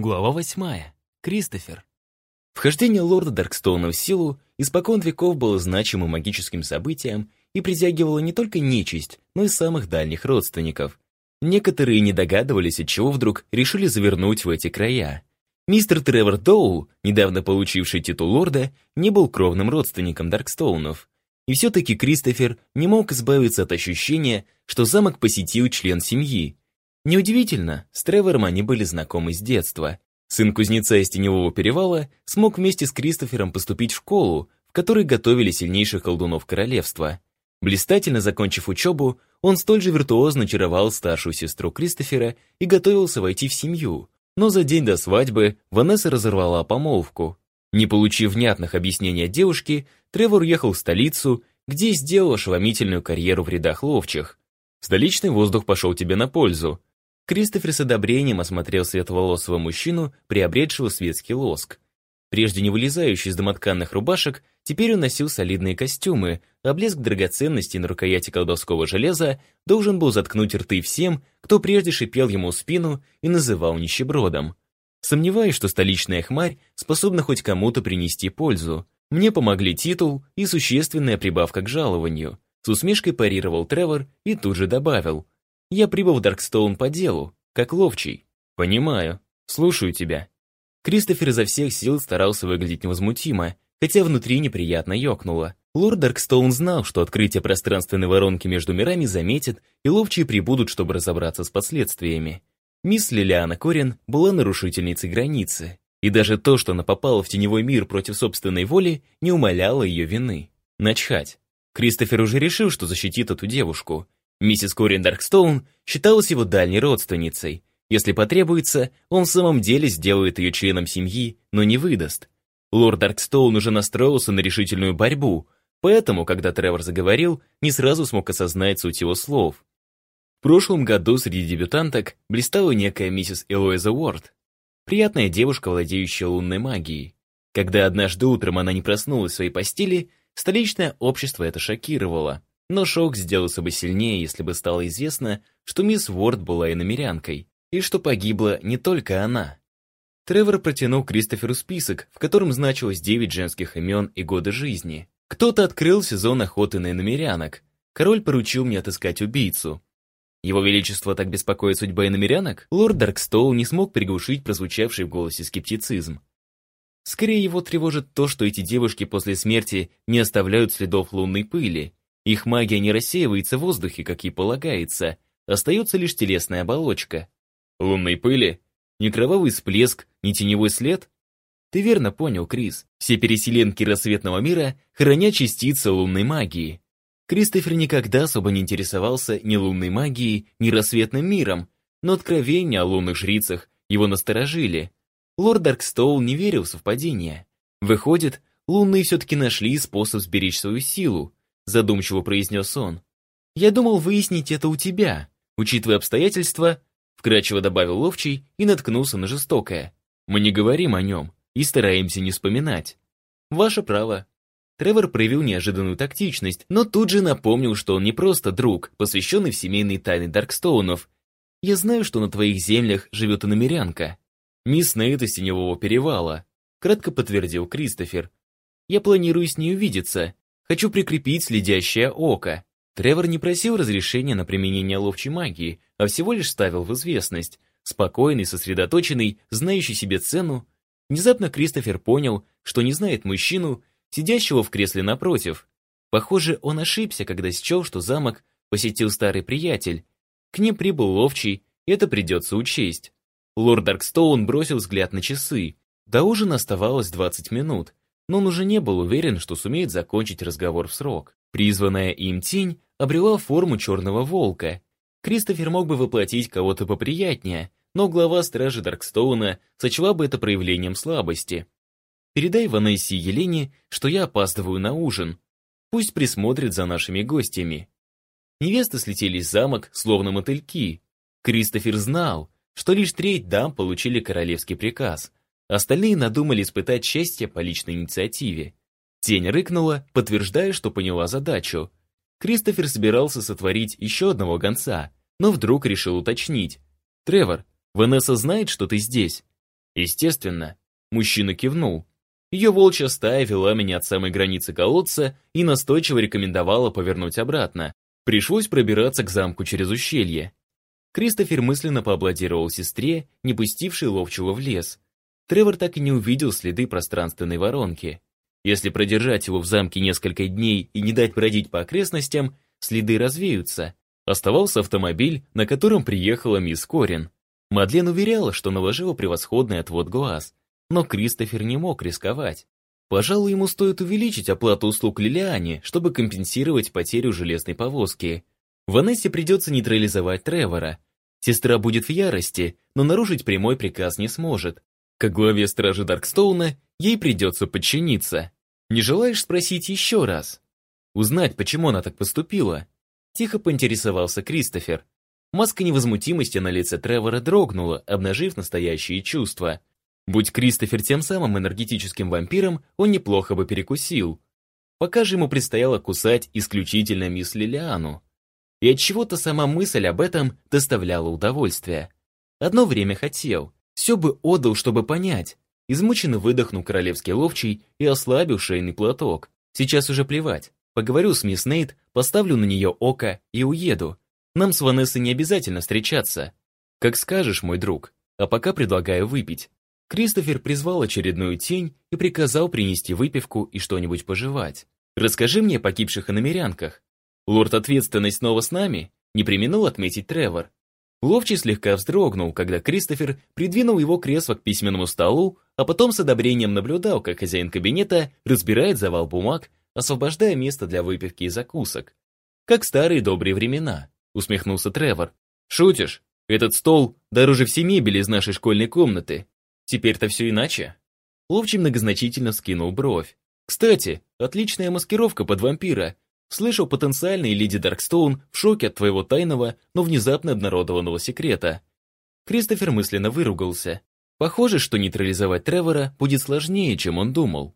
Глава восьмая. Кристофер. Вхождение лорда Даркстоуна в силу испокон веков было значимым магическим событием и притягивало не только нечисть, но и самых дальних родственников. Некоторые не догадывались, от чего вдруг решили завернуть в эти края. Мистер Тревор Доул, недавно получивший титул лорда, не был кровным родственником Даркстоунов. И все-таки Кристофер не мог избавиться от ощущения, что замок посетил член семьи, Неудивительно, с Тревором они были знакомы с детства. Сын кузнеца из Теневого перевала смог вместе с Кристофером поступить в школу, в которой готовили сильнейших колдунов королевства. Блистательно закончив учебу, он столь же виртуозно чаровал старшую сестру Кристофера и готовился войти в семью. Но за день до свадьбы Ванесса разорвала помолвку. Не получив внятных объяснений от девушки, Тревор уехал в столицу, где сделал ошеломительную карьеру в рядах ловчих. Столичный воздух пошел тебе на пользу. Кристофер с одобрением осмотрел светловолосого мужчину, приобретшего светский лоск. Прежде не вылезающий из домотканных рубашек, теперь он носил солидные костюмы, а блеск драгоценностей на рукояти колдовского железа должен был заткнуть рты всем, кто прежде шипел ему в спину и называл нищебродом. Сомневаюсь, что столичная хмарь способна хоть кому-то принести пользу. Мне помогли титул и существенная прибавка к жалованию. С усмешкой парировал Тревор и тут же добавил – я прибыл в Даркстоун по делу, как ловчий. Понимаю. Слушаю тебя. Кристофер изо всех сил старался выглядеть невозмутимо, хотя внутри неприятно ёкнуло. Лорд Даркстоун знал, что открытие пространственной воронки между мирами заметит, и ловчие прибудут, чтобы разобраться с последствиями. Мисс Лилиана Корин была нарушительницей границы, и даже то, что она попала в теневой мир против собственной воли, не умаляло ее вины. Начхать. Кристофер уже решил, что защитит эту девушку, Миссис Корин Даркстоун считалась его дальней родственницей. Если потребуется, он в самом деле сделает ее членом семьи, но не выдаст. Лорд Даркстоун уже настроился на решительную борьбу, поэтому, когда Тревор заговорил, не сразу смог осознать суть его слов. В прошлом году среди дебютанток блистала некая миссис Элоиза Уорд, приятная девушка, владеющая лунной магией. Когда однажды утром она не проснулась в своей постели, столичное общество это шокировало. Но шок сделался бы сильнее, если бы стало известно, что мисс Уорд была иномерянкой, и что погибла не только она. Тревор протянул Кристоферу список, в котором значилось 9 женских имен и годы жизни. Кто-то открыл сезон охоты на иномерянок. Король поручил мне отыскать убийцу. Его Величество так беспокоит судьба иномерянок? Лорд Даркстоу не смог приглушить прозвучавший в голосе скептицизм. Скорее его тревожит то, что эти девушки после смерти не оставляют следов лунной пыли, их магия не рассеивается в воздухе, как и полагается, остается лишь телесная оболочка. Лунной пыли? Ни кровавый всплеск, ни теневой след? Ты верно понял, Крис. Все переселенки рассветного мира хранят частицы лунной магии. Кристофер никогда особо не интересовался ни лунной магией, ни рассветным миром, но откровения о лунных жрицах его насторожили. Лорд Даркстоул не верил в совпадения. Выходит, лунные все-таки нашли способ сберечь свою силу, задумчиво произнес он. «Я думал выяснить это у тебя, учитывая обстоятельства», вкрадчиво добавил Ловчий и наткнулся на жестокое. «Мы не говорим о нем и стараемся не вспоминать». «Ваше право». Тревор проявил неожиданную тактичность, но тут же напомнил, что он не просто друг, посвященный в семейные тайны Даркстоунов. «Я знаю, что на твоих землях живет иномерянка. Мисс Нейт из Теневого перевала», кратко подтвердил Кристофер. «Я планирую с ней увидеться, Хочу прикрепить следящее око. Тревор не просил разрешения на применение ловчей магии, а всего лишь ставил в известность. Спокойный, сосредоточенный, знающий себе цену. Внезапно Кристофер понял, что не знает мужчину, сидящего в кресле напротив. Похоже, он ошибся, когда счел, что замок посетил старый приятель. К ним прибыл ловчий, это придется учесть. Лорд Даркстоун бросил взгляд на часы. До ужина оставалось 20 минут но он уже не был уверен, что сумеет закончить разговор в срок. Призванная им тень обрела форму черного волка. Кристофер мог бы воплотить кого-то поприятнее, но глава стражи Даркстоуна сочла бы это проявлением слабости. «Передай Ванессе Елене, что я опаздываю на ужин. Пусть присмотрит за нашими гостями». Невесты слетели в замок, словно мотыльки. Кристофер знал, что лишь треть дам получили королевский приказ, Остальные надумали испытать счастье по личной инициативе. Тень рыкнула, подтверждая, что поняла задачу. Кристофер собирался сотворить еще одного гонца, но вдруг решил уточнить. «Тревор, Ванесса знает, что ты здесь?» Естественно, мужчина кивнул. Ее волчья стая вела меня от самой границы колодца и настойчиво рекомендовала повернуть обратно. Пришлось пробираться к замку через ущелье. Кристофер мысленно поаплодировал сестре, не пустившей ловчего в лес. Тревор так и не увидел следы пространственной воронки. Если продержать его в замке несколько дней и не дать бродить по окрестностям, следы развеются. Оставался автомобиль, на котором приехала мисс Корин. Мадлен уверяла, что наложила превосходный отвод глаз, но Кристофер не мог рисковать. Пожалуй, ему стоит увеличить оплату услуг Лилиане, чтобы компенсировать потерю железной повозки. Ванессе придется нейтрализовать Тревора. Сестра будет в ярости, но нарушить прямой приказ не сможет. Как главе стражи Даркстоуна ей придется подчиниться. Не желаешь спросить еще раз? Узнать, почему она так поступила? Тихо поинтересовался Кристофер. Маска невозмутимости на лице Тревора дрогнула, обнажив настоящие чувства. Будь Кристофер тем самым энергетическим вампиром, он неплохо бы перекусил. Пока же ему предстояло кусать исключительно мисс Лилиану. И от чего то сама мысль об этом доставляла удовольствие. Одно время хотел, все бы отдал, чтобы понять. Измученно выдохнул королевский ловчий и ослабил шейный платок. Сейчас уже плевать. Поговорю с мисс Нейт, поставлю на нее око и уеду. Нам с Ванессой не обязательно встречаться. Как скажешь, мой друг. А пока предлагаю выпить. Кристофер призвал очередную тень и приказал принести выпивку и что-нибудь пожевать. «Расскажи мне о погибших иномерянках. Лорд Ответственность снова с нами?» Не применил отметить Тревор. Ловчий слегка вздрогнул, когда Кристофер придвинул его кресло к письменному столу, а потом с одобрением наблюдал, как хозяин кабинета разбирает завал бумаг, освобождая место для выпивки и закусок. «Как старые добрые времена», — усмехнулся Тревор. «Шутишь? Этот стол дороже всей мебели из нашей школьной комнаты. Теперь-то все иначе. Ловчий многозначительно скинул бровь. Кстати, отличная маскировка под вампира. Слышал, потенциальный леди Даркстоун в шоке от твоего тайного, но внезапно обнародованного секрета. Кристофер мысленно выругался. Похоже, что нейтрализовать Тревора будет сложнее, чем он думал.